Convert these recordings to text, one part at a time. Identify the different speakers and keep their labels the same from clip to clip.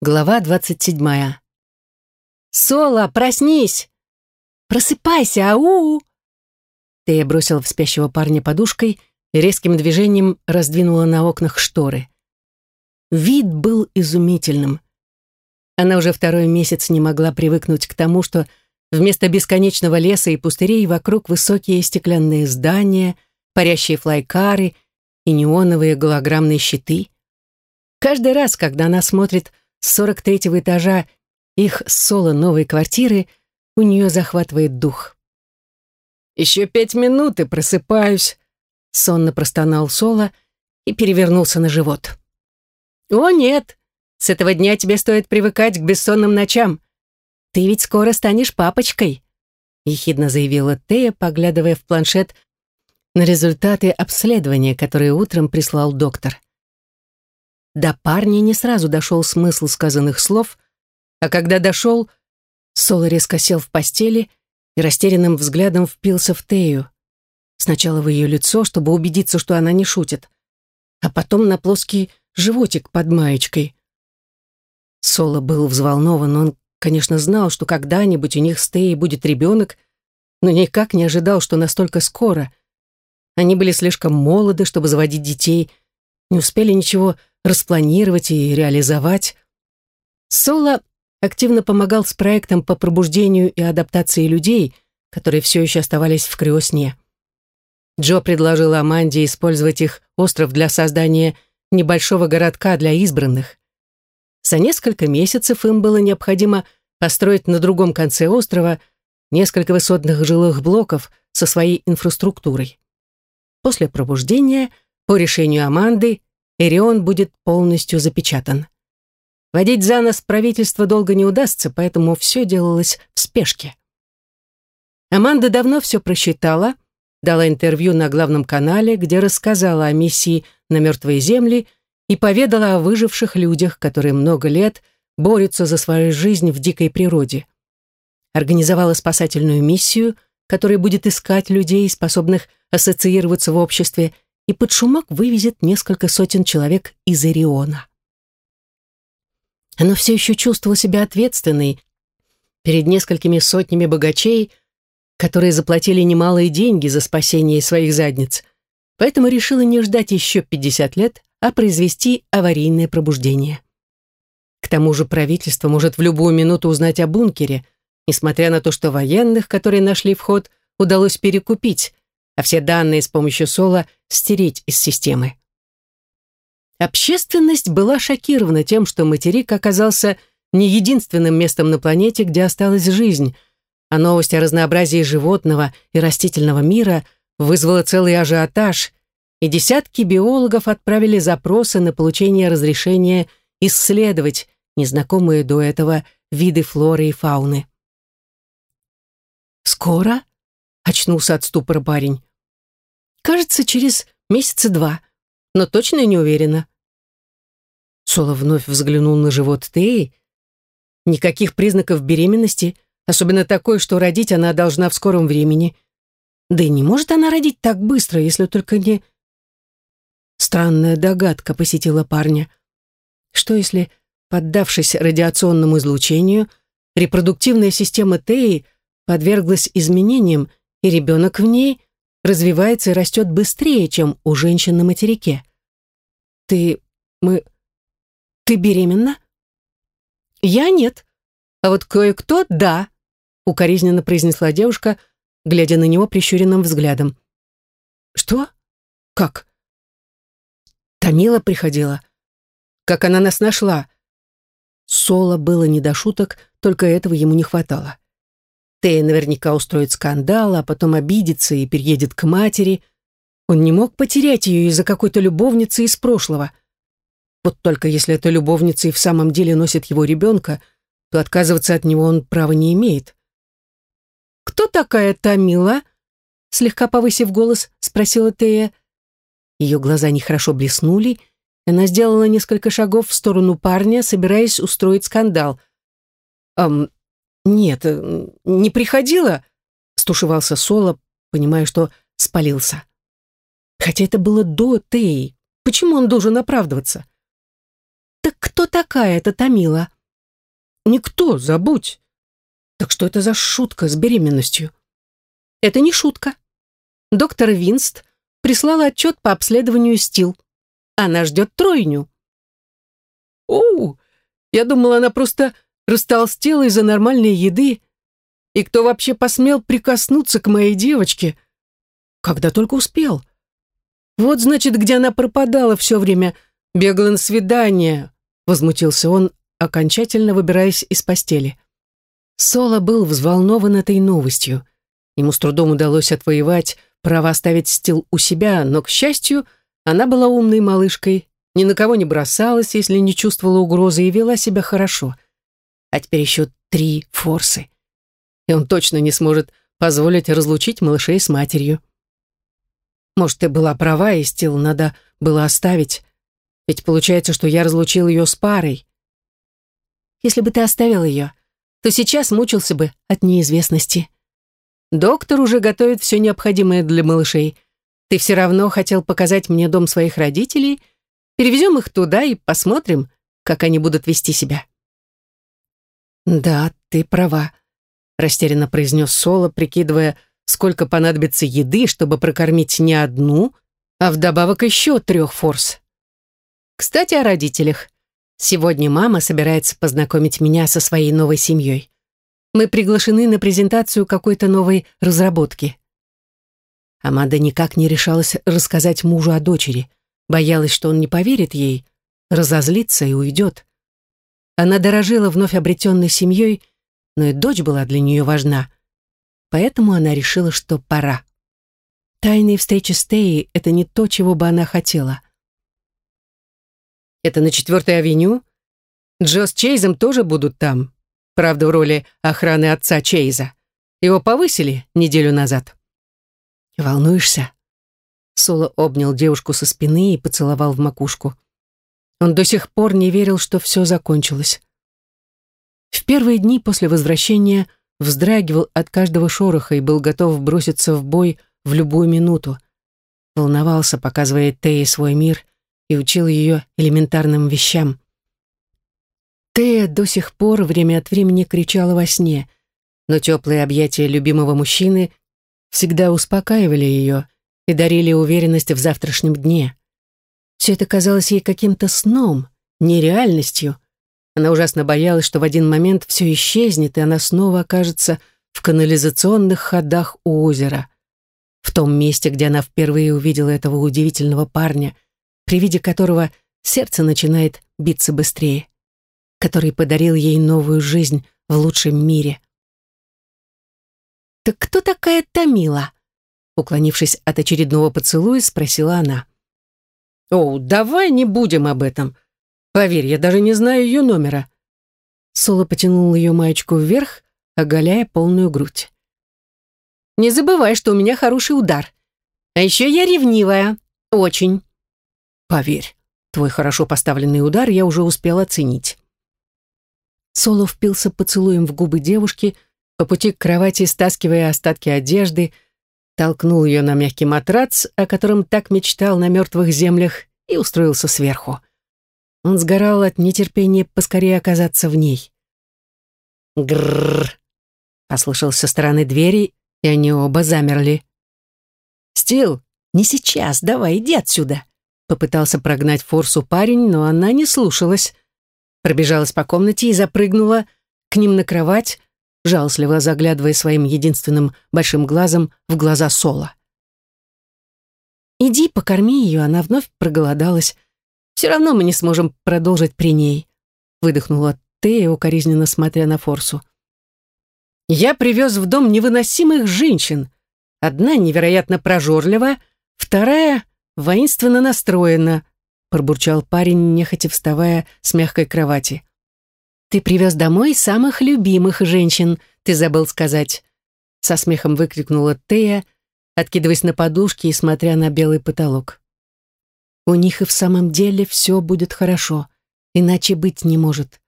Speaker 1: Глава двадцать седьмая. «Соло, проснись! Просыпайся, ау!» Тея бросила в спящего парня подушкой и резким движением раздвинула на окнах шторы. Вид был изумительным. Она уже второй месяц не могла привыкнуть к тому, что вместо бесконечного леса и пустырей вокруг высокие стеклянные здания, парящие флайкары и неоновые голограммные щиты. Каждый раз, когда она смотрит с 43-го этажа их соло новой квартиры у нее захватывает дух. «Еще пять минут и просыпаюсь», — сонно простонал Соло и перевернулся на живот. «О, нет! С этого дня тебе стоит привыкать к бессонным ночам. Ты ведь скоро станешь папочкой», — ехидно заявила Тея, поглядывая в планшет на результаты обследования, которые утром прислал доктор. До парня не сразу дошел смысл сказанных слов, а когда дошел, Соло резко сел в постели и растерянным взглядом впился в Тею. Сначала в ее лицо, чтобы убедиться, что она не шутит, а потом на плоский животик под маечкой. Соло был взволнован, он, конечно, знал, что когда-нибудь у них с Теей будет ребенок, но никак не ожидал, что настолько скоро. Они были слишком молоды, чтобы заводить детей, не успели ничего распланировать и реализовать. Соло активно помогал с проектом по пробуждению и адаптации людей, которые все еще оставались в криосне. Джо предложил Аманде использовать их остров для создания небольшого городка для избранных. За несколько месяцев им было необходимо построить на другом конце острова несколько высотных жилых блоков со своей инфраструктурой. После пробуждения, по решению Аманды, Эрион будет полностью запечатан. Водить за нос правительство долго не удастся, поэтому все делалось в спешке. Аманда давно все просчитала, дала интервью на главном канале, где рассказала о миссии на мертвые земли и поведала о выживших людях, которые много лет борются за свою жизнь в дикой природе. Организовала спасательную миссию, которая будет искать людей, способных ассоциироваться в обществе и под шумок вывезет несколько сотен человек из Ориона. Она все еще чувствовала себя ответственной перед несколькими сотнями богачей, которые заплатили немалые деньги за спасение своих задниц, поэтому решила не ждать еще 50 лет, а произвести аварийное пробуждение. К тому же правительство может в любую минуту узнать о бункере, несмотря на то, что военных, которые нашли вход, удалось перекупить, а все данные с помощью Сола стереть из системы. Общественность была шокирована тем, что материк оказался не единственным местом на планете, где осталась жизнь, а новость о разнообразии животного и растительного мира вызвала целый ажиотаж, и десятки биологов отправили запросы на получение разрешения исследовать незнакомые до этого виды флоры и фауны. «Скоро?» — очнулся от ступора парень. Кажется, через месяца два, но точно не уверена. Соло вновь взглянул на живот Теи. Никаких признаков беременности, особенно такой, что родить она должна в скором времени. Да и не может она родить так быстро, если только не... Странная догадка посетила парня. Что если, поддавшись радиационному излучению, репродуктивная система Теи подверглась изменениям, и ребенок в ней развивается и растет быстрее, чем у женщин на материке. Ты... мы... Ты беременна? Я нет. А вот кое-кто — да, укоризненно произнесла девушка, глядя на него прищуренным взглядом. Что? Как? Тамила приходила. Как она нас нашла? Соло было не до шуток, только этого ему не хватало. Тея наверняка устроит скандал, а потом обидится и переедет к матери. Он не мог потерять ее из-за какой-то любовницы из прошлого. Вот только если эта любовница и в самом деле носит его ребенка, то отказываться от него он права не имеет. «Кто такая Тамила?» Слегка повысив голос, спросила Тея. Ее глаза нехорошо блеснули, она сделала несколько шагов в сторону парня, собираясь устроить скандал. «Эм, «Нет, не приходила», — стушевался Соло, понимая, что спалился. Хотя это было до Теи. Почему он должен оправдываться? «Так кто такая эта Томила?»
Speaker 2: «Никто, забудь!» «Так что это за шутка с беременностью?»
Speaker 1: «Это не шутка. Доктор Винст прислала отчет по обследованию Стил. Она ждет тройню».
Speaker 2: «Оу, я думала, она просто растолстела из-за нормальной еды. И кто вообще посмел прикоснуться к моей девочке? Когда только успел. Вот, значит, где она пропадала все время, бегала на свидание», возмутился он, окончательно выбираясь из постели. Соло был взволнован этой новостью. Ему с трудом удалось отвоевать право оставить стил у себя, но, к счастью, она была умной малышкой, ни на кого не бросалась, если не чувствовала угрозы, и вела себя хорошо. А теперь еще три форсы. И он точно не сможет позволить разлучить малышей с матерью. Может, ты была права, и стил надо было оставить. Ведь получается, что я разлучил ее с парой.
Speaker 1: Если бы ты оставил ее, то сейчас мучился бы от неизвестности. Доктор уже готовит все необходимое для малышей. Ты все равно хотел показать мне дом своих родителей. Перевезем их туда и посмотрим, как они будут вести себя».
Speaker 2: «Да, ты права», — растерянно произнес Соло, прикидывая, сколько понадобится еды, чтобы прокормить не одну, а вдобавок еще трех форс.
Speaker 1: «Кстати, о родителях. Сегодня мама собирается познакомить меня со своей новой семьей. Мы приглашены на презентацию какой-то новой разработки. Амада никак не решалась рассказать мужу о дочери. Боялась, что он не поверит ей, разозлится и уйдет. Она дорожила вновь обретенной семьей, но и дочь была для нее важна. Поэтому она решила, что пора. Тайные встречи с Теей — это не то, чего бы она хотела.
Speaker 2: Это на четвертой авеню? Джо с Чейзом тоже будут там. Правда, в роли охраны отца Чейза. Его повысили неделю назад.
Speaker 1: Волнуешься? Соло обнял девушку со спины и поцеловал в макушку. Он до сих пор не верил, что все закончилось. В первые дни после возвращения вздрагивал от каждого шороха и был готов броситься в бой в любую минуту. Волновался, показывая Тее свой мир — и учил ее элементарным вещам. Тея до сих пор время от времени кричала во сне, но теплые объятия любимого мужчины всегда успокаивали ее и дарили уверенность в завтрашнем дне. Все это казалось ей каким-то сном, нереальностью. Она ужасно боялась, что в один момент все исчезнет, и она снова окажется в канализационных ходах у озера, в том месте, где она впервые увидела этого удивительного парня — при виде которого сердце начинает биться быстрее, который подарил ей новую жизнь в лучшем мире. «Так кто такая Тамила?» Уклонившись от очередного поцелуя, спросила она.
Speaker 2: «О, давай не будем об этом. Поверь, я даже не знаю ее номера».
Speaker 1: Соло потянул ее маечку вверх, оголяя полную грудь. «Не забывай, что у меня хороший удар. А еще я ревнивая. Очень.
Speaker 2: Поверь, твой хорошо поставленный удар я уже успел оценить.
Speaker 1: Соло впился поцелуем в губы девушки, по пути к кровати стаскивая остатки одежды, толкнул ее на мягкий матрац, о котором так мечтал на мертвых землях, и устроился сверху. Он сгорал от нетерпения поскорее оказаться в ней.
Speaker 2: Грррр! послышался со стороны двери, и они оба замерли.
Speaker 1: «Стил, не сейчас, давай, иди отсюда!» Попытался прогнать Форсу парень, но она не слушалась. Пробежалась по комнате и запрыгнула к ним на кровать, жалостливо заглядывая своим единственным большим глазом в глаза Сола. «Иди, покорми ее, она вновь проголодалась. Все равно мы не сможем продолжить при ней», выдохнула Тея, укоризненно смотря на Форсу.
Speaker 2: «Я привез в дом невыносимых женщин. Одна невероятно прожорлива, вторая воинственно настроена», пробурчал парень, нехотя вставая с мягкой кровати.
Speaker 1: «Ты привез домой самых любимых женщин, ты забыл сказать», со смехом выкрикнула Тея, откидываясь на подушки и смотря на белый потолок. «У них и в самом деле все будет хорошо, иначе быть не может.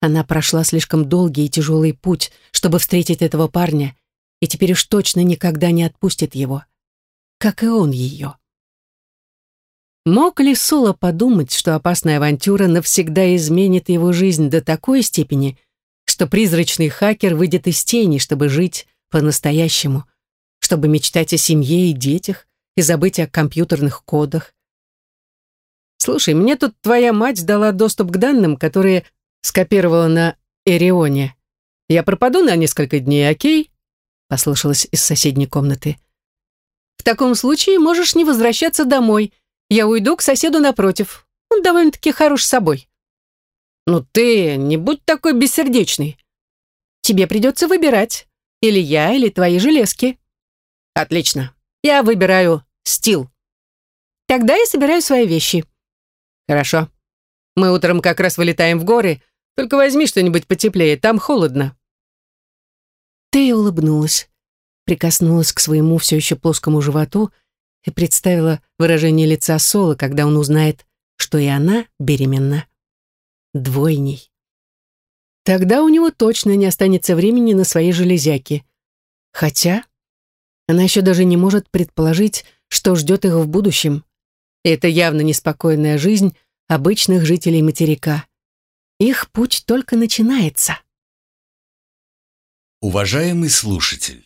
Speaker 1: Она прошла слишком долгий и тяжелый путь, чтобы встретить этого парня, и теперь уж точно никогда не отпустит его, как и он ее». Мог ли Соло подумать, что опасная авантюра навсегда изменит его жизнь до такой степени, что призрачный хакер выйдет из тени, чтобы жить по-настоящему, чтобы мечтать о семье и детях и забыть о компьютерных кодах? «Слушай, мне тут твоя мать дала доступ к данным, которые скопировала на Эрионе. Я пропаду на несколько дней, окей?» послышалось из соседней комнаты. «В таком случае можешь не возвращаться домой», я уйду к соседу напротив. Он довольно-таки хорош собой. Ну ты не будь такой бессердечный. Тебе придется выбирать. Или я, или твои железки. Отлично. Я выбираю стил. Тогда я собираю свои вещи. Хорошо. Мы утром как раз вылетаем в горы. Только возьми что-нибудь потеплее, там холодно. Ты улыбнулась, прикоснулась к своему все еще плоскому животу и представила выражение лица Соло, когда он узнает, что и она беременна. Двойней. Тогда у него точно не останется времени на свои железяки. Хотя она еще даже не может предположить, что ждет их в будущем. И это явно неспокойная жизнь обычных жителей материка. Их путь только начинается.
Speaker 3: Уважаемый слушатель,